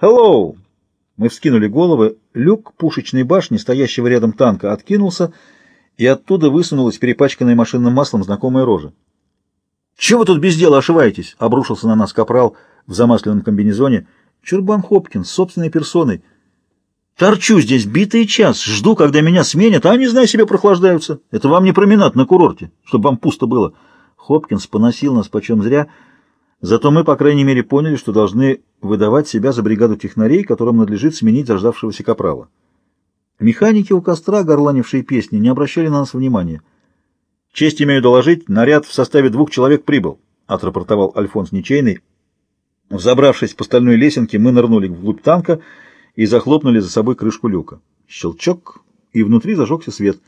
«Hello!» Мы вскинули головы. Люк пушечной башни, стоящего рядом танка, откинулся, и оттуда высунулась перепачканная машинным маслом знакомая рожа. «Чего вы тут без дела ошиваетесь?» — обрушился на нас капрал в замасленном комбинезоне. «Чурбан Хопкинс, собственной персоной. Торчу здесь битый час, жду, когда меня сменят, а они, знай себе, прохлаждаются. Это вам не променад на курорте, чтобы вам пусто было». Хопкинс поносил нас почем зря, зато мы, по крайней мере, поняли, что должны выдавать себя за бригаду технарей, которым надлежит сменить заждавшегося капрала. Механики у костра, горланившие песни, не обращали на нас внимания. «Честь имею доложить, наряд в составе двух человек прибыл», — отрапортовал Альфонс Ничейный. Взобравшись по стальной лесенке, мы нырнули вглубь танка и захлопнули за собой крышку люка. Щелчок, и внутри зажегся свет.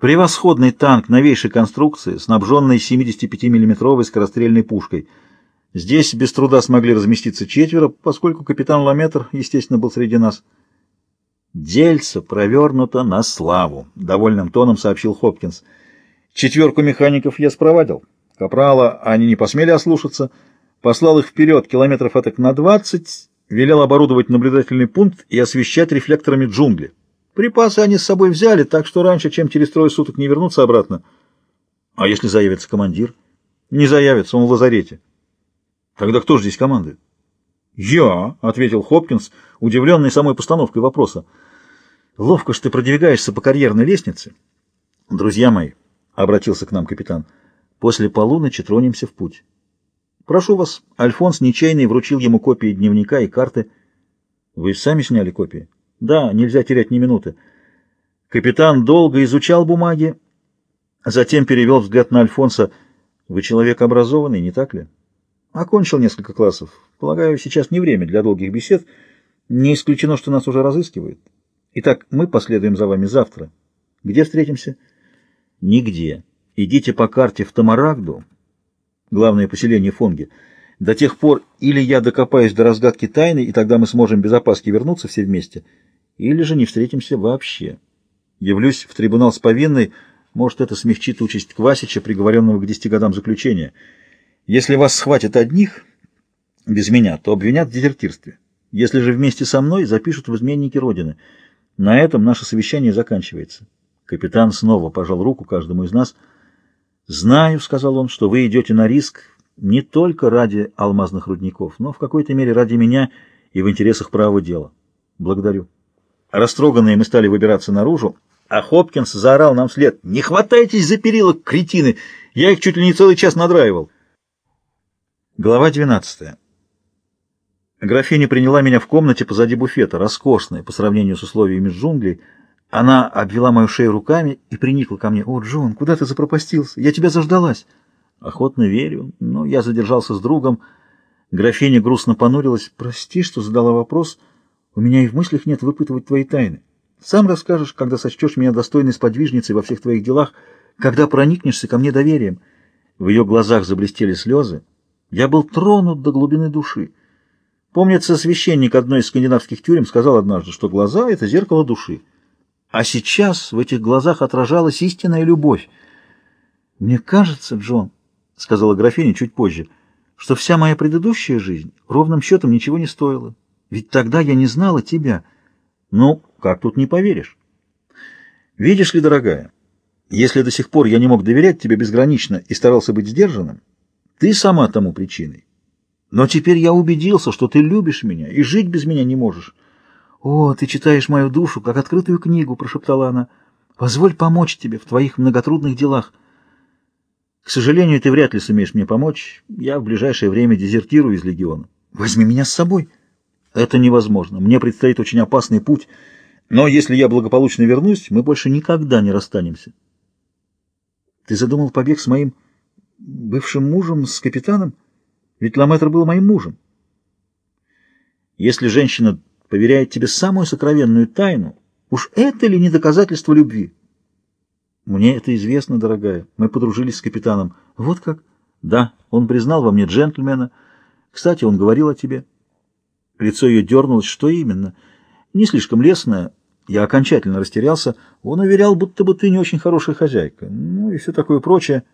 Превосходный танк новейшей конструкции, снабженный 75 миллиметровой скорострельной пушкой. Здесь без труда смогли разместиться четверо, поскольку капитан Ламетр, естественно, был среди нас. «Дельце провернуто на славу», — довольным тоном сообщил Хопкинс. Четверку механиков я спровадил. Капрала они не посмели ослушаться. Послал их вперед километров этак на двадцать, велел оборудовать наблюдательный пункт и освещать рефлекторами джунгли. Припасы они с собой взяли, так что раньше, чем через трое суток не вернуться обратно. А если заявится командир? Не заявится, он в лазарете. Тогда кто же здесь командует? «Я», — ответил Хопкинс, удивленный самой постановкой вопроса. «Ловко ж ты продвигаешься по карьерной лестнице. Друзья мои, — обратился к нам капитан. «После полуночи тронемся в путь. Прошу вас». Альфонс ничейный вручил ему копии дневника и карты. «Вы сами сняли копии?» «Да, нельзя терять ни минуты». Капитан долго изучал бумаги, затем перевел взгляд на Альфонса. «Вы человек образованный, не так ли?» «Окончил несколько классов. Полагаю, сейчас не время для долгих бесед. Не исключено, что нас уже разыскивают. Итак, мы последуем за вами завтра. Где встретимся?» Нигде. Идите по карте в Тамарагду, главное поселение Фонги. До тех пор или я докопаюсь до разгадки тайны, и тогда мы сможем без опаски вернуться все вместе, или же не встретимся вообще. Явлюсь в трибунал с повинной, может, это смягчит участь Квасича, приговоренного к десяти годам заключения. Если вас схватят одних, без меня, то обвинят в дезертирстве. Если же вместе со мной, запишут в изменники Родины. На этом наше совещание заканчивается. Капитан снова пожал руку каждому из нас. «Знаю», — сказал он, — «что вы идете на риск не только ради алмазных рудников, но в какой-то мере ради меня и в интересах правого дела. Благодарю». Растроганные мы стали выбираться наружу, а Хопкинс заорал нам вслед. «Не хватайтесь за перила, кретины! Я их чуть ли не целый час надраивал!» Глава 12. Графиня приняла меня в комнате позади буфета, роскошная по сравнению с условиями джунглей, она обвела мою шею руками и приникла ко мне. «О, Джон, куда ты запропастился? Я тебя заждалась». Охотно верю, но я задержался с другом. Графиня грустно понурилась. «Прости, что задала вопрос. У меня и в мыслях нет выпытывать твои тайны. Сам расскажешь, когда сочтешь меня достойной сподвижницей во всех твоих делах, когда проникнешься ко мне доверием». В ее глазах заблестели слезы. Я был тронут до глубины души. Помнится, священник одной из скандинавских тюрем сказал однажды, что глаза — это зеркало души. А сейчас в этих глазах отражалась истинная любовь. «Мне кажется, Джон, — сказала графиня чуть позже, — что вся моя предыдущая жизнь ровным счетом ничего не стоила. Ведь тогда я не знала тебя. Ну, как тут не поверишь? Видишь ли, дорогая, если до сих пор я не мог доверять тебе безгранично и старался быть сдержанным, ты сама тому причиной. Но теперь я убедился, что ты любишь меня и жить без меня не можешь». «О, ты читаешь мою душу, как открытую книгу», — прошептала она. «Позволь помочь тебе в твоих многотрудных делах». «К сожалению, ты вряд ли сумеешь мне помочь. Я в ближайшее время дезертирую из легиона. Возьми меня с собой». «Это невозможно. Мне предстоит очень опасный путь. Но если я благополучно вернусь, мы больше никогда не расстанемся». «Ты задумал побег с моим бывшим мужем, с капитаном? Ведь Ламетр был моим мужем». «Если женщина поверяет тебе самую сокровенную тайну, уж это ли не доказательство любви? Мне это известно, дорогая. Мы подружились с капитаном. Вот как? Да, он признал во мне джентльмена. Кстати, он говорил о тебе. Лицо ее дернулось. Что именно? Не слишком лестное. Я окончательно растерялся. Он уверял, будто бы ты не очень хорошая хозяйка. Ну и все такое прочее.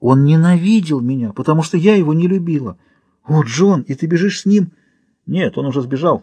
Он ненавидел меня, потому что я его не любила. О, Джон, и ты бежишь с ним? Нет, он уже сбежал.